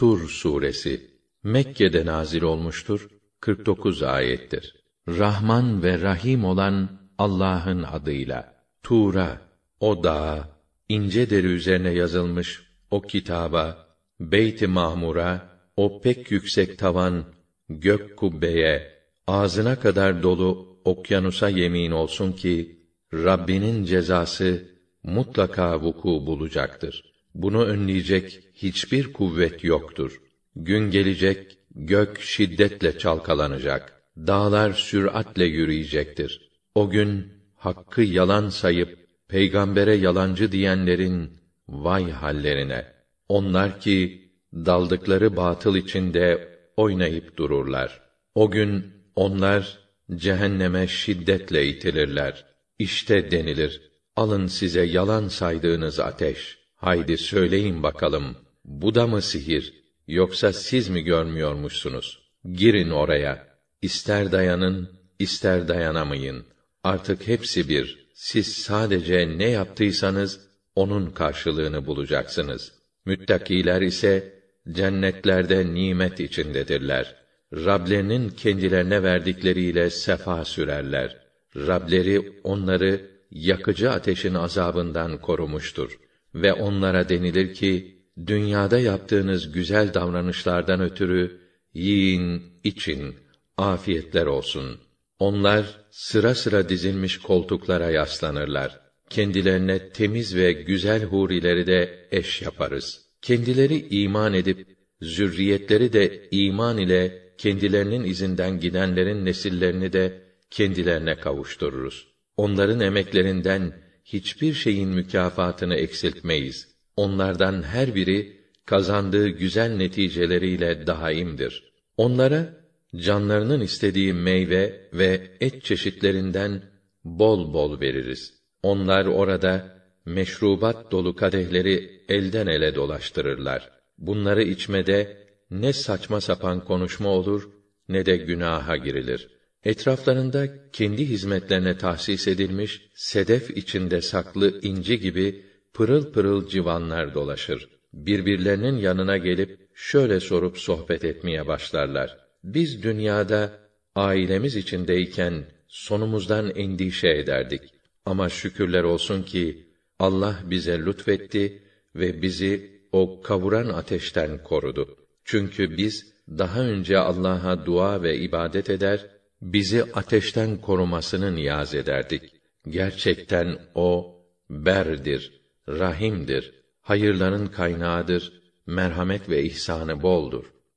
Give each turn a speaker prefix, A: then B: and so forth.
A: Tur suresi Mekke'de nazil olmuştur. 49 ayettir. Rahman ve Rahim olan Allah'ın adıyla. Tur'a, o dağa, ince deri üzerine yazılmış o kitaba, Beyt-i Mahmur'a, o pek yüksek tavan, gök kubbeye, ağzına kadar dolu okyanusa yemin olsun ki, Rabbinin cezası mutlaka vuku bulacaktır. Bunu önleyecek hiçbir kuvvet yoktur. Gün gelecek, gök şiddetle çalkalanacak. Dağlar süratle yürüyecektir. O gün hakkı yalan sayıp peygambere yalancı diyenlerin vay hallerine. Onlar ki daldıkları batıl içinde oynayıp dururlar. O gün onlar cehenneme şiddetle itilirler. İşte denilir, alın size yalan saydığınız ateş. Haydi söyleyin bakalım, bu da mı sihir, yoksa siz mi görmüyormuşsunuz? Girin oraya, ister dayanın, ister dayanamayın. Artık hepsi bir. Siz sadece ne yaptıysanız, onun karşılığını bulacaksınız. Müttakiler ise, cennetlerde nimet içindedirler. Rablerinin kendilerine verdikleriyle sefa sürerler. Rableri onları yakıcı ateşin azabından korumuştur ve onlara denilir ki dünyada yaptığınız güzel davranışlardan ötürü yiyin, için, afiyetler olsun. Onlar sıra sıra dizilmiş koltuklara yaslanırlar. Kendilerine temiz ve güzel hurileri de eş yaparız. Kendileri iman edip zürriyetleri de iman ile kendilerinin izinden gidenlerin nesillerini de kendilerine kavuştururuz. Onların emeklerinden hiçbir şeyin mükafatını eksiltmeyiz. Onlardan her biri kazandığı güzel neticeleriyle daimdir. Onlara canlarının istediği meyve ve et çeşitlerinden bol bol veririz. Onlar orada meşrubat dolu kadehleri elden ele dolaştırırlar. Bunları içmede ne saçma sapan konuşma olur ne de günaha girilir. Etraflarında kendi hizmetlerine tahsis edilmiş sedef içinde saklı inci gibi pırıl pırıl civanlar dolaşır. Birbirlerinin yanına gelip şöyle sorup sohbet etmeye başlarlar. Biz dünyada ailemiz içindeyken sonumuzdan endişe ederdik. Ama şükürler olsun ki Allah bize lütfetti ve bizi o kavuran ateşten korudu. Çünkü biz daha önce Allah'a dua ve ibadet eder, bizi ateşten korumasını niyaz ederdik. Gerçekten o berdir, rahimdir, hayırların kaynağıdır, merhamet ve ihsanı boldur.